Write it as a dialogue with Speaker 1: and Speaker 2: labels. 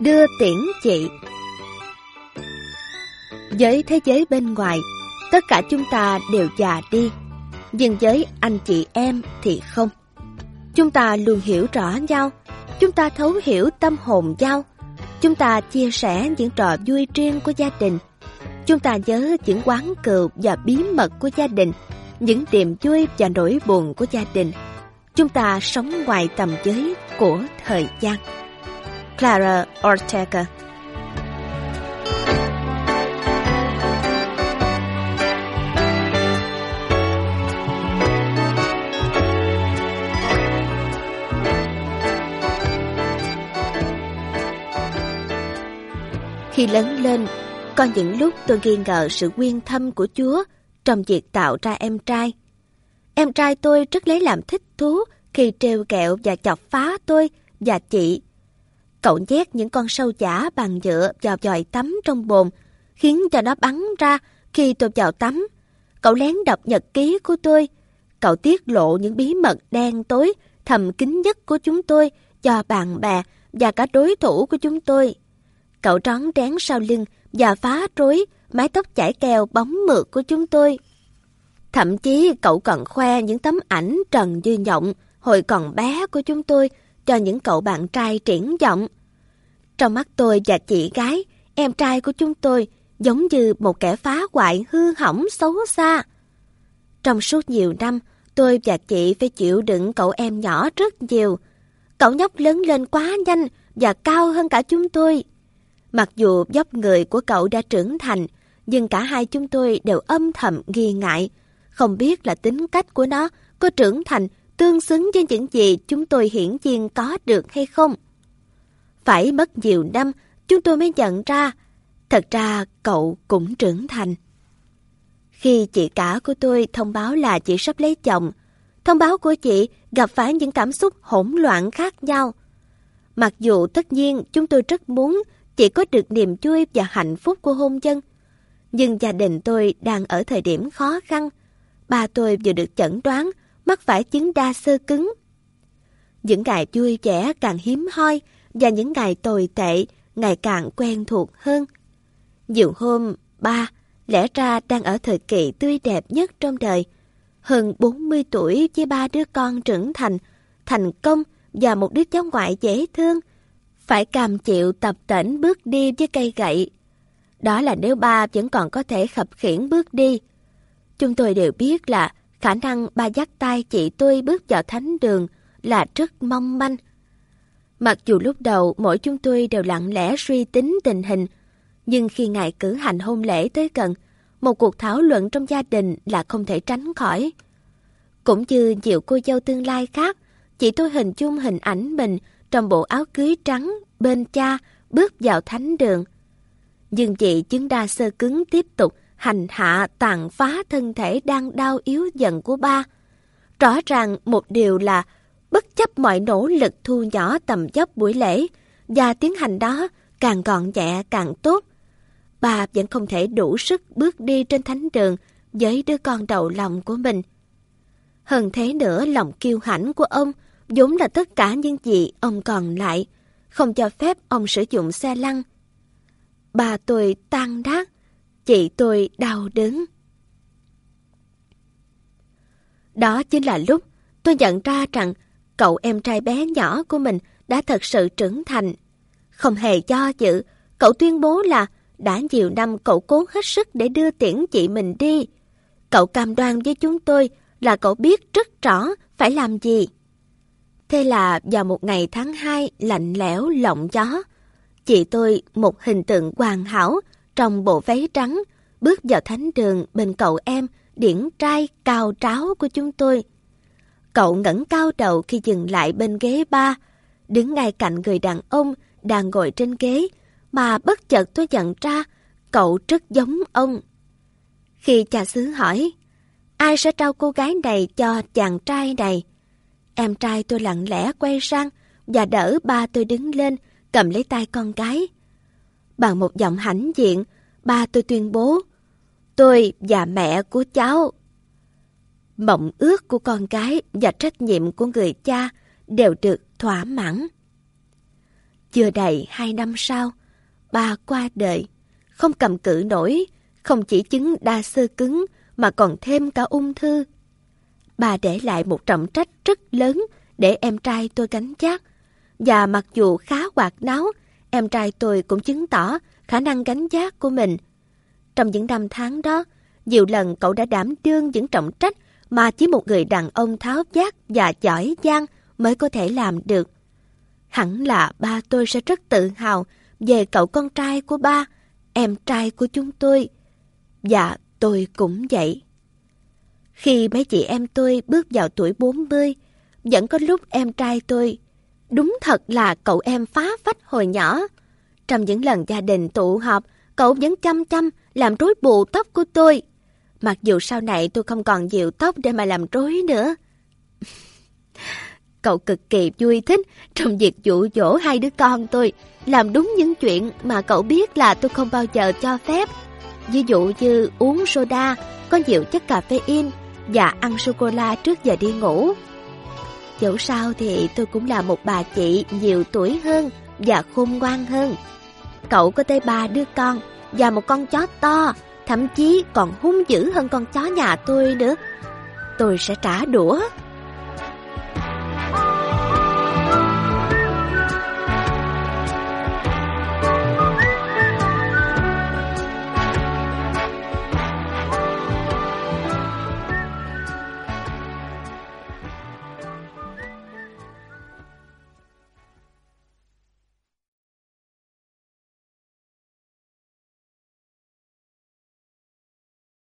Speaker 1: Đưa tiễn chị Với thế giới bên ngoài, tất cả chúng ta đều già đi, nhưng với anh chị em thì không. Chúng ta luôn hiểu rõ nhau, chúng ta thấu hiểu tâm hồn nhau, chúng ta chia sẻ những trò vui riêng của gia đình, chúng ta nhớ những quán cừu và bí mật của gia đình, những niềm vui và nỗi buồn của gia đình. Chúng ta sống ngoài tầm giới của thời gian. Clara Ortega Khi lớn lên, có những lúc tôi nghi ngờ sự quyên thâm của Chúa trong việc tạo ra em trai. Em trai tôi rất lấy làm thích thú khi trêu kẹo và chọc phá tôi và chị. Cậu nhét những con sâu giả bằng nhựa vào vòi tắm trong bồn, khiến cho nó bắn ra khi tôi vào tắm. Cậu lén đọc nhật ký của tôi. Cậu tiết lộ những bí mật đen tối, thầm kín nhất của chúng tôi cho bạn bè và cả đối thủ của chúng tôi. Cậu trón trén sau lưng và phá rối mái tóc chải keo bóng mượt của chúng tôi. Thậm chí cậu còn khoe những tấm ảnh trần dư nhộng hồi còn bé của chúng tôi cho những cậu bạn trai triển vọng. Trong mắt tôi và chị gái, em trai của chúng tôi giống như một kẻ phá hoại hư hỏng xấu xa. Trong suốt nhiều năm, tôi và chị phải chịu đựng cậu em nhỏ rất nhiều. Cậu nhóc lớn lên quá nhanh và cao hơn cả chúng tôi. Mặc dù dốc người của cậu đã trưởng thành, nhưng cả hai chúng tôi đều âm thầm nghi ngại, không biết là tính cách của nó có trưởng thành tương xứng với những gì chúng tôi hiển nhiên có được hay không. Phải mất nhiều năm, chúng tôi mới nhận ra, thật ra cậu cũng trưởng thành. Khi chị cả của tôi thông báo là chị sắp lấy chồng, thông báo của chị gặp phải những cảm xúc hỗn loạn khác nhau. Mặc dù tất nhiên chúng tôi rất muốn chị có được niềm vui và hạnh phúc của hôn nhân. Nhưng gia đình tôi đang ở thời điểm khó khăn. Ba tôi vừa được chẩn đoán mắc phải chứng đa sơ cứng. Những ngày vui vẻ càng hiếm hoi và những ngày tồi tệ ngày càng quen thuộc hơn. Nhiều hôm, ba lẽ ra đang ở thời kỳ tươi đẹp nhất trong đời. Hơn 40 tuổi với ba đứa con trưởng thành, thành công và một đứa cháu ngoại dễ thương phải cam chịu tập tễnh bước đi với cây gậy. Đó là nếu ba vẫn còn có thể khập khiển bước đi. Chúng tôi đều biết là khả năng ba dắt tay chị tôi bước vào thánh đường là rất mong manh. Mặc dù lúc đầu mỗi chúng tôi đều lặng lẽ suy tính tình hình, nhưng khi ngày cử hành hôn lễ tới gần, một cuộc thảo luận trong gia đình là không thể tránh khỏi. Cũng như nhiều cô dâu tương lai khác, chị tôi hình chung hình ảnh mình trong bộ áo cưới trắng bên cha bước vào thánh đường. Nhưng chị chứng đa sơ cứng tiếp tục hành hạ tàn phá thân thể đang đau yếu dần của ba. Rõ ràng một điều là bất chấp mọi nỗ lực thu nhỏ tầm dốc buổi lễ và tiến hành đó càng gọn nhẹ càng tốt. Bà vẫn không thể đủ sức bước đi trên thánh đường với đứa con đầu lòng của mình. Hơn thế nữa lòng kiêu hãnh của ông vốn là tất cả những gì ông còn lại, không cho phép ông sử dụng xe lăn. Bà tôi tan đát, chị tôi đau đớn. Đó chính là lúc tôi nhận ra rằng cậu em trai bé nhỏ của mình đã thật sự trưởng thành. Không hề do dự, cậu tuyên bố là đã nhiều năm cậu cố hết sức để đưa tiễn chị mình đi. Cậu cam đoan với chúng tôi là cậu biết rất rõ phải làm gì. Thế là vào một ngày tháng 2 lạnh lẽo lộng gió, chị tôi một hình tượng hoàn hảo trong bộ váy trắng bước vào thánh đường bên cậu em điển trai cao tráo của chúng tôi. Cậu ngẩng cao đầu khi dừng lại bên ghế ba, đứng ngay cạnh người đàn ông đang ngồi trên ghế, mà bất chợt tôi nhận ra cậu rất giống ông. Khi cha xứ hỏi, ai sẽ trao cô gái này cho chàng trai này? Em trai tôi lặng lẽ quay sang và đỡ ba tôi đứng lên, cầm lấy tay con gái. Bằng một giọng hãnh diện, ba tôi tuyên bố, tôi và mẹ của cháu. Mộng ước của con cái và trách nhiệm của người cha đều được thỏa mãn. Chưa đầy hai năm sau, ba qua đời, không cầm cự nổi, không chỉ chứng đa sơ cứng mà còn thêm cả ung thư. Bà để lại một trọng trách rất lớn để em trai tôi gánh vác. Và mặc dù khá hoạt náo, em trai tôi cũng chứng tỏ khả năng gánh vác của mình. Trong những năm tháng đó, nhiều lần cậu đã đảm đương những trọng trách mà chỉ một người đàn ông tháo vát và giỏi giang mới có thể làm được. Hẳn là ba tôi sẽ rất tự hào về cậu con trai của ba, em trai của chúng tôi. Và tôi cũng vậy. Khi mấy chị em tôi bước vào tuổi 40, vẫn có lúc em trai tôi, đúng thật là cậu em phá phách hồi nhỏ. Trong những lần gia đình tụ họp, cậu vẫn chăm chăm làm rối bù tóc của tôi. Mặc dù sau này tôi không còn dịu tóc để mà làm rối nữa. cậu cực kỳ vui thích trong việc dụ dỗ hai đứa con tôi làm đúng những chuyện mà cậu biết là tôi không bao giờ cho phép. Ví dụ như uống soda, có nhiều chất caffeine và ăn sô-cô-la trước giờ đi ngủ. Dẫu sao thì tôi cũng là một bà chị nhiều tuổi hơn và khôn ngoan hơn. Cậu có tới ba đứa con và một con chó to, thậm chí còn hung dữ hơn con chó nhà tôi nữa. Tôi sẽ trả đũa